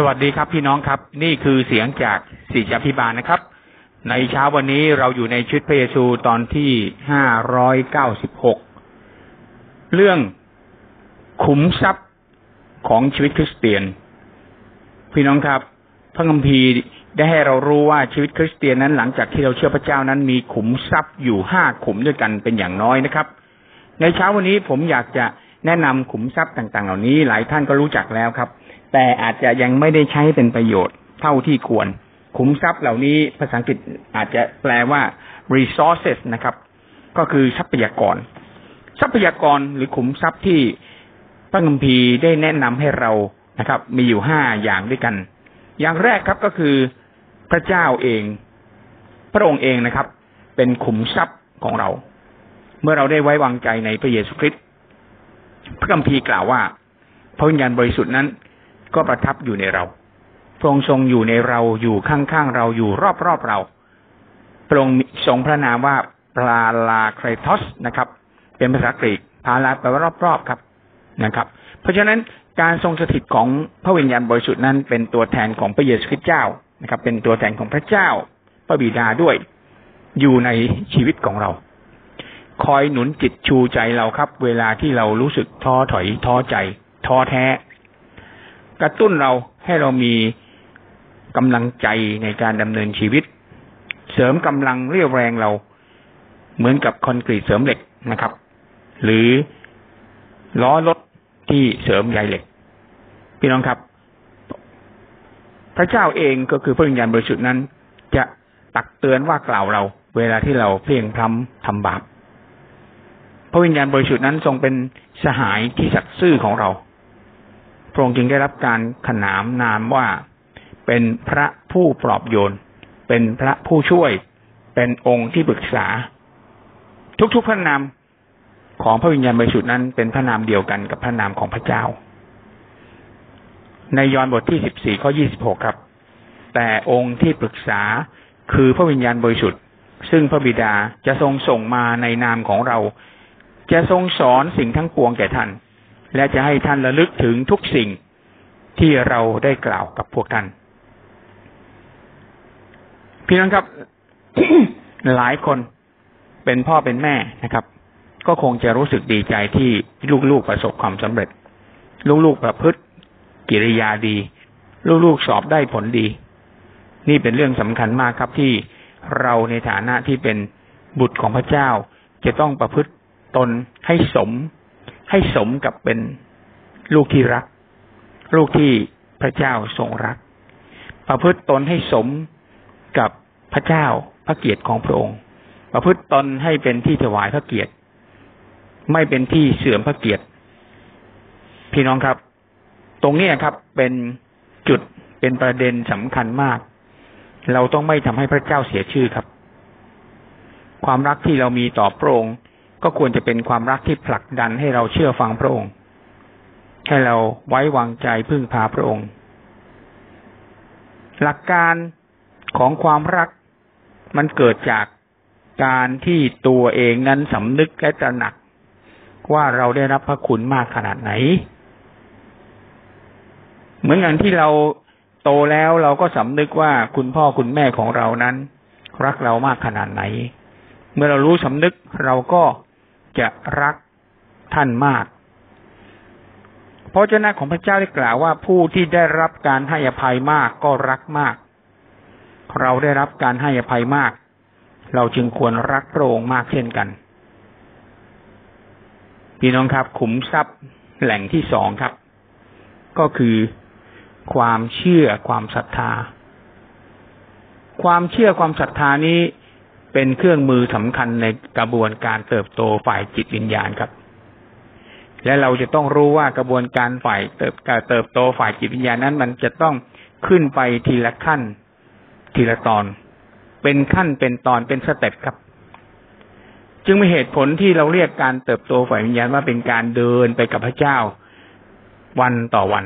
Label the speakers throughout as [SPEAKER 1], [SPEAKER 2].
[SPEAKER 1] สวัสดีครับพี่น้องครับ นี่คือเสียงจากสิจพิบาลนะครับ ในเช้าวันนี้เราอยู่ในชุดพระเยซูตอนที่ห้าร้อยเก้าสิบหกเรื่องขุมทรัพย์ของชีวิตคริสเตียน พี่น้องครับ พระคัมภีร์ได้ให้เรารู้ว่าชีวิตคริสเตียนนั้นหลังจากที่เราเชื่อพระเจ้านั้นมีขุมทรัพย์อยู่ห้าขุมด้วยกันเป็นอย่างน้อยนะครับ ในเช้าวันนี้ผมอยากจะ แนะนำขุมทรัพย์ต่าง ๆ เหล่านี้หลายท่านก็รู้จักแล้วครับ แต่อาจจะยังไม่ได้ใช้เป็นประโยชน์เท่าที่ควร ขุมทรัพย์เหล่านี้ภาษาอังกฤษอาจจะแปลว่า resources นะครับ ก็คือทรัพยากร ทรัพยากรหรือขุมทรัพย์ที่พระคัมภีร์ได้แนะนำให้เรานะครับ มีอยู่ห้าอย่างด้วยกัน อย่างแรกครับก็คือพระเจ้าเอง พระองค์เองนะครับ เป็นขุมทรัพย์ของเรา เมื่อเราได้ไว้วางใจในพระเยซูคริสต์ พระคัมภีร์กล่าวว่า พระวิญญาณบริสุทธิ์นั้น ก็ประทับอยู่ในเราพระองค์ทรงอยู่ในเราอยู่ข้างๆเราอยู่รอบๆเราพระองค์ทรงพระนามว่าปลาลาครทอสนะครับ เป็นภาษากรีกพาลาแปลว่ารอบๆครับนะครับ เพราะฉะนั้นการทรงสถิตของพระวิญญาณบริสุทธิ์นั้น เป็นตัวแทนของพระเยซูคริสต์เจ้านะครับ เป็นตัวแทนของพระเจ้า พระบิดาด้วย อยู่ในชีวิตของเรา คอยหนุนจิตชูใจเราครับ เวลาที่เรารู้สึกท้อถอยท้อใจ ท้อแท้ กระตุ้นเราให้เรามีกำลังใจในการดำเนินชีวิต เสริมกำลังเรียวแรงเรา เหมือนกับคอนกรีตเสริมเหล็กนะครับ หรือล้อรถที่เสริมใยเหล็ก พี่น้องครับ พระเจ้าเองก็คือพระวิญญาณบริสุทธิ์นั้น จะตักเตือนว่ากล่าวเรา เวลาที่เราเพียงพล้ำทำบาป พระวิญญาณบริสุทธิ์นั้นทรงเป็นสหายที่สัตย์ซื่อของเรา พระองค์จึงได้รับการขนามนามว่าเป็นพระผู้ปลอบโยน เป็นพระผู้ช่วย เป็นองค์ที่ปรึกษา ทุกๆพระนามของพระวิญญาณบริสุทธิ์นั้น เป็นพระนามเดียวกันกับพระนามของพระเจ้า ในยอห์นบทที่สิบสี่ข้อยี่สิบหกครับ แต่องค์ที่ปรึกษาคือพระวิญญาณบริสุทธิ์ ซึ่งพระบิดาจะทรงส่งมาในนามของเรา จะทรงสอนสิ่งทั้งปวงแก่ท่าน และจะให้ท่านระลึกถึงทุกสิ่งที่เราได้กล่าวกับพวกท่าน พี่น้องครับ หลายคนเป็นพ่อเป็นแม่นะครับ ก็คงจะรู้สึกดีใจที่ลูกๆประสบความสำเร็จ ลูกๆประพฤติกิริยาดี ลูกๆสอบได้ผลดี นี่เป็นเรื่องสำคัญมากครับที่เราในฐานะที่เป็นบุตรของพระเจ้าจะต้องประพฤติ ตนให้สม ให้สมกับเป็นลูกที่รัก ลูกที่พระเจ้าทรงรัก ประพฤติตนให้สมกับพระเจ้าพระเกียรติของพระองค์ ประพฤติตนให้เป็นที่ถวายพระเกียรติ ไม่เป็นที่เสื่อมพระเกียรติ พี่น้องครับ ตรงนี้ครับเป็นจุดเป็นประเด็นสำคัญมาก เราต้องไม่ทำให้พระเจ้าเสียชื่อครับ ความรักที่เรามีต่อพระองค์ ก็ควรจะเป็นความรักที่ผลักดันให้เราเชื่อฟังพระองค์ ให้เราไว้วางใจพึ่งพาพระองค์ หลักการของความรักมันเกิดจากการที่ตัวเองนั้นสำนึกและตระหนัก ว่าเราได้รับพระคุณมากขนาดไหน เหมือนอย่างที่เราโตแล้วเราก็สำนึกว่าคุณพ่อคุณแม่ของเรานั้น รักเรามากขนาดไหน เมื่อเรารู้สำนึกเราก็ จะรักท่านมาก เพราะเจ้าหน้าของพระเจ้าได้กล่าวว่าผู้ที่ได้รับการให้อภัยมากก็รักมาก เราได้รับการให้อภัยมาก เราจึงควรรักพระองค์มากเช่นกันพี่น้องครับ ขุมทรัพย์แหล่งที่สองครับ ก็คือความเชื่อความศรัทธา ความเชื่อความศรัทธานี้ เป็นเครื่องมือสำคัญในกระบวนการเติบโตฝ่ายจิตวิญญาณครับ และเราจะต้องรู้ว่ากระบวนการฝ่ายเติบเติบโตฝ่ายจิตวิญญาณนั้น มันจะต้องขึ้นไปทีละขั้น ทีละตอน เป็นขั้นเป็นตอนเป็นสเต็ปครับ จึงมีเหตุผลที่เราเรียกการเติบโตฝ่ายวิญญาณว่าเป็นการเดินไปกับพระเจ้า วันต่อวัน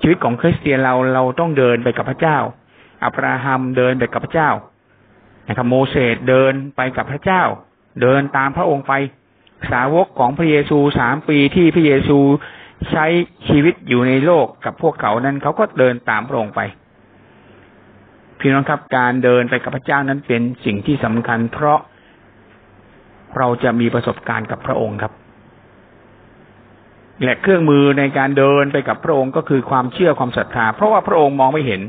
[SPEAKER 1] ชีวิตของคริสเตียนเราเราต้องเดินไปกับพระเจ้าอับราฮัมเดินไปกับพระเจ้า นะครับ โมเสสเดินไปกับพระเจ้า เดินตามพระองค์ไปสาวกของพระเยซูสามปีที่พระเยซูใช้ชีวิตอยู่ในโลกกับพวกเขานั้นเขาก็เดินตามพระองค์ไปพี่น้องครับการเดินไปกับพระเจ้านั้นเป็นสิ่งที่สำคัญ เพราะเราจะมีประสบการณ์กับพระองค์ครับและเครื่องมือในการเดินไปกับพระองค์ก็คือความเชื่อความศรัทธา เพราะว่าพระองค์มองไม่เห็น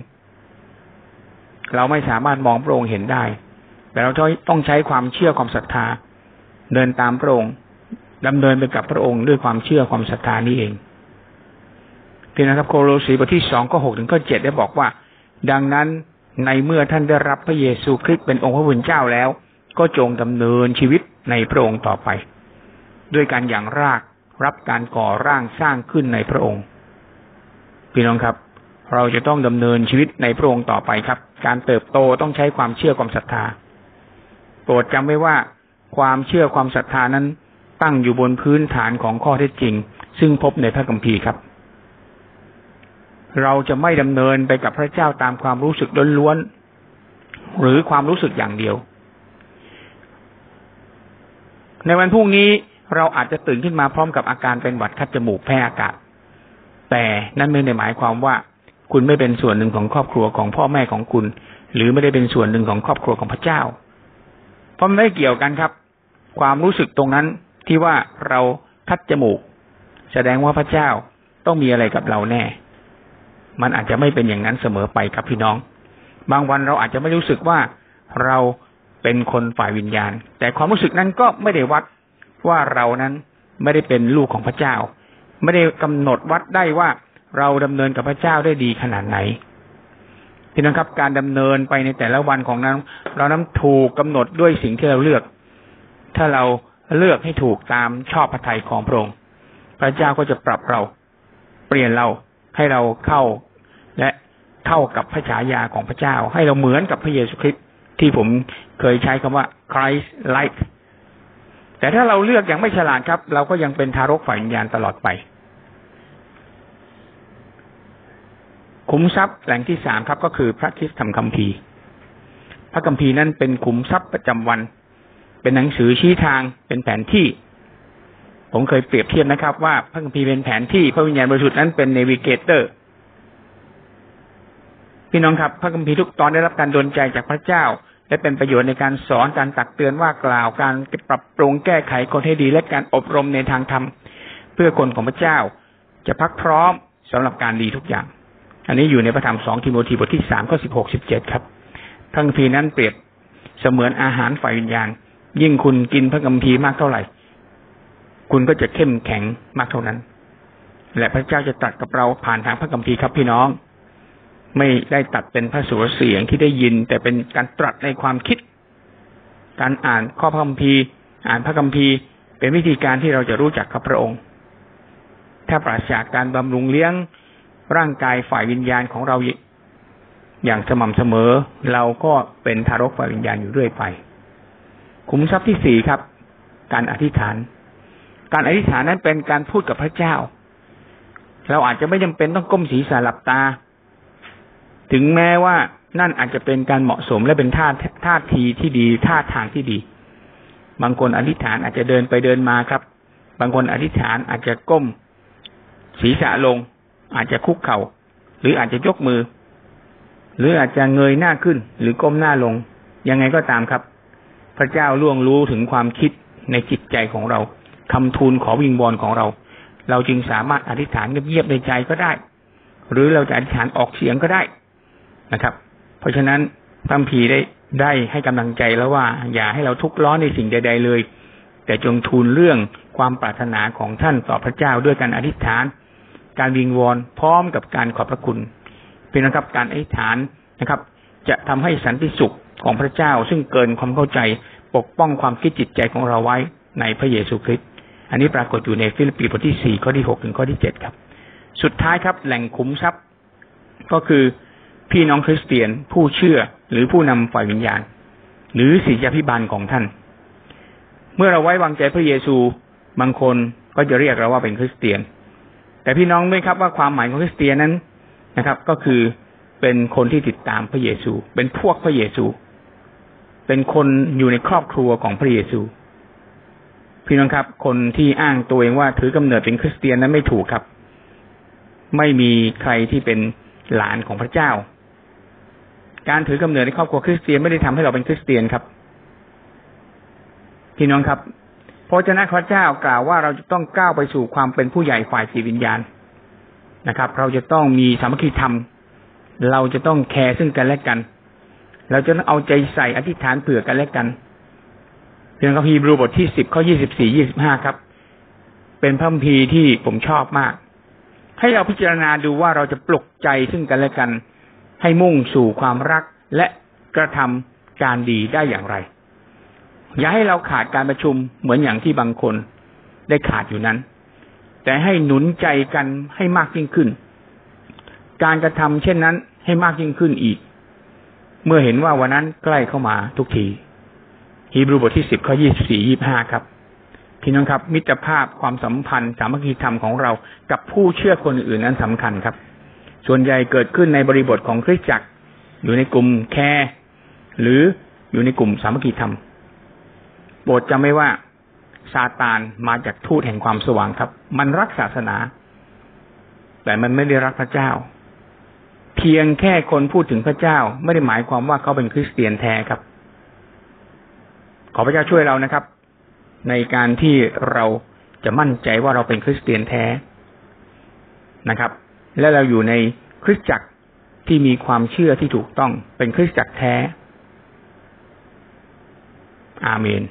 [SPEAKER 1] เราไม่สามารถมองพระองค์เห็นได้ แต่เราต้องใช้ความเชื่อความศรัทธา เดินตามพระองค์ดำเนินไปกับพระองค์ด้วยความเชื่อความศรัทธานี้เองพี่นะครับโคโลสีบทที่สองก็หกถึงก็เจ็ดได้บอกว่า ดังนั้นในเมื่อท่านได้รับพระเยซูคริสต์เป็นองค์พระผู้เป็นเจ้าแล้ว ก็จงดำเนินชีวิตในพระองค์ต่อไป ด้วยการอย่างรากรับการก่อร่างสร้างขึ้นในพระองค์พี่น้องครับ เราจะต้องดำเนินชีวิตในพระองค์ต่อไปครับ การเติบโตต้องใช้ความเชื่อความศรัทธา โปรดจำไว้ว่าความเชื่อความศรัทธานั้นตั้งอยู่บนพื้นฐานของข้อเท็จจริง ซึ่งพบในพระคัมภีร์ครับ เราจะไม่ดำเนินไปกับพระเจ้าตามความรู้สึกล้วนๆหรือความรู้สึกอย่างเดียว ในวันพรุ่งนี้เราอาจจะตื่นขึ้นมาพร้อมกับอาการเป็นหวัดคัดจมูกแพ้อากาศ แต่นั่นไม่ได้หมายความว่าคุณไม่เป็นส่วนหนึ่งของครอบครัวของพ่อแม่ของคุณ หรือไม่ได้เป็นส่วนหนึ่งของครอบครัวของพระเจ้า ราะมันไม่เกี่ยวกันครับ ความรู้สึกตรงนั้นที่ว่าเราคัดจมูก แสดงว่าพระเจ้าต้องมีอะไรกับเราแน่ มันอาจจะไม่เป็นอย่างนั้นเสมอไปครับพี่น้อง บางวันเราอาจจะไม่รู้สึกว่าเราเป็นคนฝ่ายวิญญาณ แต่ความรู้สึกนั้นก็ไม่ได้วัดว่าเรานั้นไม่ได้เป็นลูกของพระเจ้า ไม่ได้กำหนดวัดได้ว่าเราดำเนินกับพระเจ้าได้ดีขนาดไหน พี่น้องครับการดำเนินไปในแต่ละวันของนั้น เรานั้นถูกกำหนดด้วยสิ่งที่เราเลือก ถ้าเราเลือกให้ถูกตามชอบพระทัยของพระองค์พระเจ้าก็จะปรับเรา เปลี่ยนเราให้เราเข้า และเท่ากับพระฉายาของพระเจ้า ให้เราเหมือนกับพระเยซูคริสต์ที่ผมเคยใช้คำว่า Christ like แต่ถ้าเราเลือกอย่างไม่ฉลาดครับ เราก็ยังเป็นทารกฝ่ายวิญญาณตลอดไป ขุมทรัพย์แหล่งที่สามครับก็คือพระคิดธรรมคัมภีพระคัมภีนั้นเป็นขุมทรัพย์ประจำวัน เป็นหนังสือชี้ทางเป็นแผนที่ ผมเคยเปรียบเทียบนะครับ ว่าพระคัมภีร์เป็นแผนที่พระวิญญาณบริสุทธิ์นั้นเป็น navigator พี่น้องครับพระคัมภีร์ทุกตอนได้รับการดลใจจากพระเจ้า และเป็นประโยชน์ในการสอนการตักเตือนว่ากล่าวการปรับปรุงแก้ไขคนให้ดีและการอบรมในทางธรรม เพื่อคนของพระเจ้าจะพรักพร้อมสำหรับการดีทุกอย่าง อันนี้อยู่ในพระธรรมสองทิโมธีบทที่สามข้อสิบหกสิบเจ็ดครับพระคัมภีร์นั้นเปรียบเสมือนอาหารฝ่ายวิญญาณ ยิ่งคุณกินพระคัมภีร์มากเท่าไหร่ คุณก็จะเข้มแข็งมากเท่านั้น และพระเจ้าจะตรัสกับเราผ่านทางพระคัมภีร์ครับพี่น้อง ไม่ได้ตัดเป็นพระสุรเสียงที่ได้ยิน แต่เป็นการตรัสในความคิด การอ่านข้อพระคัมภีร์ อ่านพระคัมภีร์ เป็นวิธีการที่เราจะรู้จักกับพระองค์ ถ้าปราศจากการบำรุงเลี้ยง ร่างกายฝ่ายวิญญาณของเราอย่างสม่ำเสมอ เราก็เป็นทารกฝ่ายวิญญาณอยู่เรื่อยไปขุมทรัพย์ที่สี่ครับ การอธิษฐาน การอธิษฐานนั้นเป็นการพูดกับพระเจ้า เราอาจจะไม่จำเป็นต้องก้มศีรษะหลับตา ถึงแม้ว่านั่นอาจจะเป็นการเหมาะสมและเป็นท่าท่าทีที่ดีท่าทางที่ดี บางคนอธิษฐานอาจจะเดินไปเดินมาครับ บางคนอธิษฐานอาจจะก้มศีรษะลง อาจจะคุกเขา่า หรืออาจจะยกมือ หรืออาจจะเงยหน้าขึ้น หรือก้มหน้าลง ยังไงก็ตามครับ พระเจ้าล่วงรู้ถึงความคิดในจิตใจของเราคำทูลขอวิงบอลของเรา เราจึงสามารถอธิษฐานเงียบๆในใจก็ได้ หรือเราจะอธิษฐานออกเสียงก็ได้นะครับ เพราะฉะนั้นพระพีได้ได้ให้กำลังใจแล้วว่า อย่าให้เราทุกข์ร้อนในสิ่งใด ๆ เลย แต่จงทูลเรื่องความปรารถนาของท่านต่อพระเจ้าด้วยการอธิษฐาน การวิงวอนพร้อมกับการขอบพระคุณ เป็นนะครับการอธิษฐานนะครับ จะทำให้สันติสุขของพระเจ้า ซึ่งเกินความเข้าใจปกป้องความคิดจิตใจของเราไว้ในพระเยซูคริสต์อันนี้ปรากฏอยู่ในฟิลิปปีบทที่สี่ข้อที่หกถึงข้อที่เจ็ดครับ สุดท้ายครับ แหล่งขุมทรัพย์ ก็คือพี่น้องคริสเตียนผู้เชื่อหรือผู้นำฝ่ายวิญญาณ หรือศิษยาพิบาลของท่าน เมื่อเราไว้วางใจพระเยซูบางคนก็จะเรียกเราว่าเป็นคริสเตียน แต่พี่น้องไหมครับว่าความหมายของคริสเตียนนั้นนะครับ ก็คือเป็นคนที่ติดตามพระเยซู เป็นพวกพระเยซู เป็นคนอยู่ในครอบครัวของพระเยซู พี่น้องครับ คนที่อ้างตัวเองว่าถือกำเนิดเป็นคริสเตียนนั้นไม่ถูกครับ ไม่มีใครที่เป็นหลานของพระเจ้า การถือกำเนิดในครอบครัวคริสเตียนไม่ได้ทำให้เราเป็นคริสเตียนครับ พี่น้องครับ ระเจ้าพระเจ้ากล่าวว่าเราจะต้องก้าวไปสู่ความเป็นผู้ใหญ่ฝ่ายสีวิญญาณนะครับ เราจะต้องมีสามัคคีธรรม เราจะต้องแคร์ซึ่งกันและกัน เราจะต้องเอาใจใส่อธิษฐานเผื่อกันและกันเรื่องคัมภีร์บรูบทที่สิบข้อยี่สิบสี่ยี่สิบห้าครับ เป็นพระคัมภีร์ที่ผมชอบมาก ให้เราพิจารณาดูว่าเราจะปลุกใจซึ่งกันและกัน ให้มุ่งสู่ความรักและกระทำการดีได้อย่างไร อย่าให้เราขาดการประชุมเหมือนอย่างที่บางคนได้ขาดอยู่นั้น แต่ให้หนุนใจกันให้มากยิ่งขึ้น การกระทำเช่นนั้นให้มากยิ่งขึ้นอีก เมื่อเห็นว่าวันนั้นใกล้เข้ามาทุกทีฮีบรูบทที่สิบข้อยี่สี่ยี่ห้าครับพี่น้องครับ มิตรภาพความสัมพันธ์ สามัคคีธรรมของเรากับผู้เชื่อคนอื่นนั้นสำคัญครับ ส่วนใหญ่เกิดขึ้นในบริบทของคริสตจักร อยู่ในกลุ่มแคร์หรืออยู่ในกลุ่มสามัคคีธรรม โปรดจำไว้ว่าซาตานมาจากทูตแห่งความสว่างครับ มันรักศาสนา แต่มันไม่ได้รักพระเจ้า เพียงแค่คนพูดถึงพระเจ้า ไม่ได้หมายความว่าเขาเป็นคริสเตียนแท้ครับ ขอพระเจ้าช่วยเรานะครับ ในการที่เราจะมั่นใจว่าเราเป็นคริสเตียนแท้นะครับ และเราอยู่ในคริสตจักรที่มีความเชื่อที่ถูกต้องเป็นคริสตจักรแท้ อาเมน